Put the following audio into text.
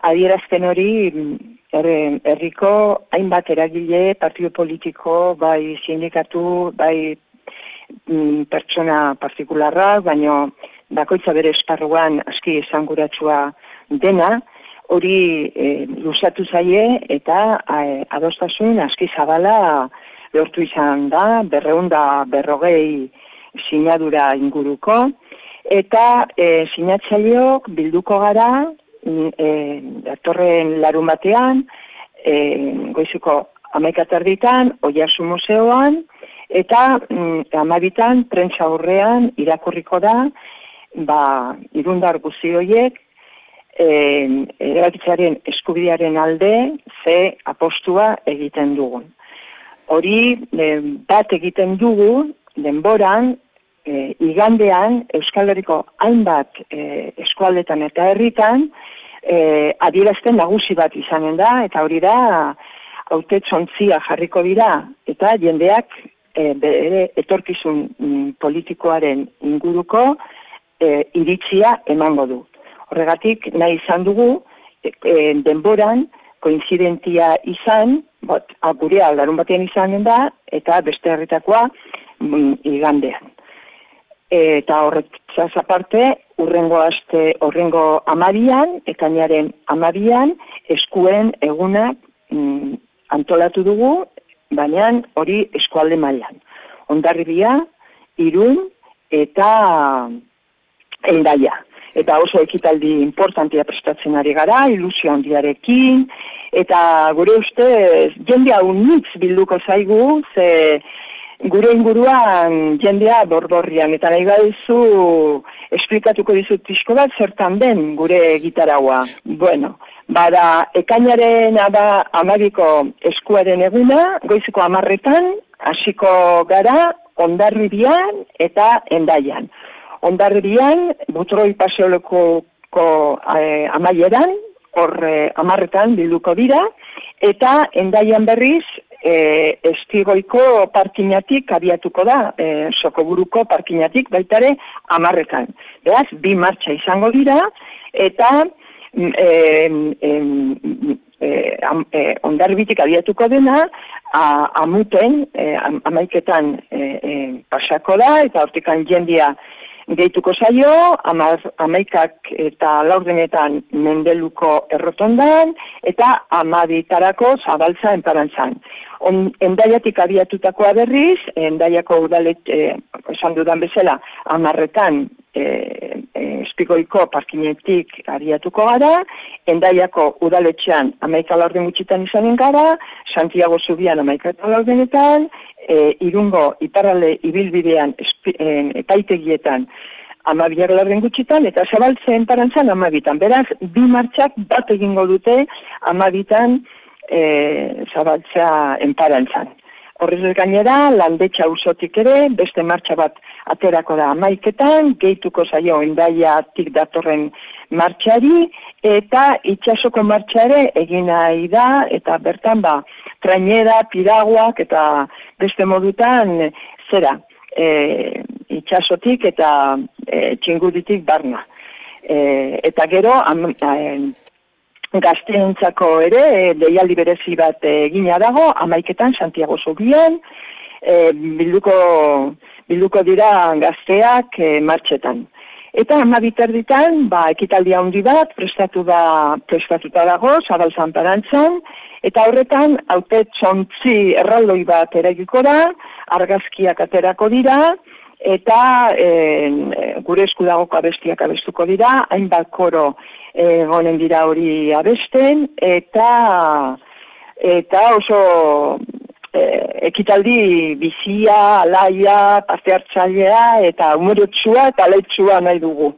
Adierazten hori herriko hainbat eragile, partio politiko, bai sindikatu, bai mm, pertsona partikularra, baino bakoitza bere esparruan aski esanguratsua dena, hori e, lusatu zaie eta e, adostasun aski zabala lortu izan da, berreunda berrogei sinadura inguruko, eta e, sinatzaileok bilduko gara, e, datorren larun batean, e, goizuko amaikatarditan, oiasu museoan, eta mm, amabitan, prentsa horrean, irakurriko da, ba, irundar guzioiek, erabakitzaren eskubidearen alde ze apostua egiten dugun. Hori bat egiten dugu denboran e, igandean Euskal Herriko hainbat e, eskualdetan eta herritan e, adierazten nagusi bat izanen da eta hori da haute jarriko dira eta jendeak e, bere etorkizun mm, politikoaren inguruko e, iritzia emango du. Horregatik nahi izan dugu e, e, denboran koinzidentia izan, bot, apurea aldarun batean izanen da, eta beste herritakoa mm, igandean. Eta horretzaz aparte, urrengo aste, urrengo amabian, ekainaren amabian, eskuen eguna mm, antolatu dugu, baina hori eskualde mailan. Ondarribia, irun, eta endaia eta oso ekitaldi importantia prestatzen ari gara, ilusio handiarekin, eta gure uste jendea unitz bilduko zaigu, ze gure inguruan jendea borborrian, eta nahi baduzu esplikatuko dizut pixko bat zertan den gure gitaraua. Bueno, bada ekainaren aba amabiko eskuaren eguna, goiziko amarretan, hasiko gara, ondarribian eta endaian ondarrian, butroi paseoloko eh, amaieran, hor eh, amarretan bilduko dira, eta endaian berriz, eh, estigoiko parkinatik abiatuko da, eh, sokoburuko parkinatik baitare amarretan. Beaz, bi martxa izango dira, eta eh, eh, eh, ondarbitik abiatuko dena, a, amuten, eh, amaiketan eh, eh, pasako da, eta hortikan jendia Geituko zaio, amaikak eta laurdenetan mendeluko errotondan, eta amabitarako zabaltza enparantzan. On, endaiatik abiatutakoa berriz, endaiako udalet, eh, dudan bezala, amarretan eh, espikoiko parkinetik abiatuko gara, endaiako udaletxean amaika laurden gutxitan izanen gara, Santiago Zubian amaika eta laurdenetan, eh, irungo iparrale ibilbidean eh, epaitegietan amabiar laurden gutxitan, eta zabaltzen parantzan amabitan. Beraz, bi martxak bat egingo dute amabitan, e, zabaltzea enparantzan. Horrez gainera, landetxa usotik ere, beste martxa bat aterako da amaiketan, gehituko zaio endaia tik datorren martxari, eta itxasoko martxare egina da, eta bertan ba, trainera, piraguak, eta beste modutan, zera, e, itxasotik eta e, txinguditik barna. E, eta gero, am, gazteentzako ere, e, deialdi berezi bat egina dago, amaiketan Santiago Zubian, e, bilduko, bilduko dira gazteak e, martxetan. Eta ama bitarditan, ba, ekitaldia handi bat, prestatu da, prestatuta dago, zabalzan parantzan, eta horretan, haute txontzi erraldoi bat eragiko da, argazkiak aterako dira, eta e, gure eskudagoko abestiak abestuko dira, hainbat koro egonen dira hori abesten, eta eta oso e, ekitaldi bizia, alaia, parte hartzailea, eta umorotsua eta leitsua nahi dugu.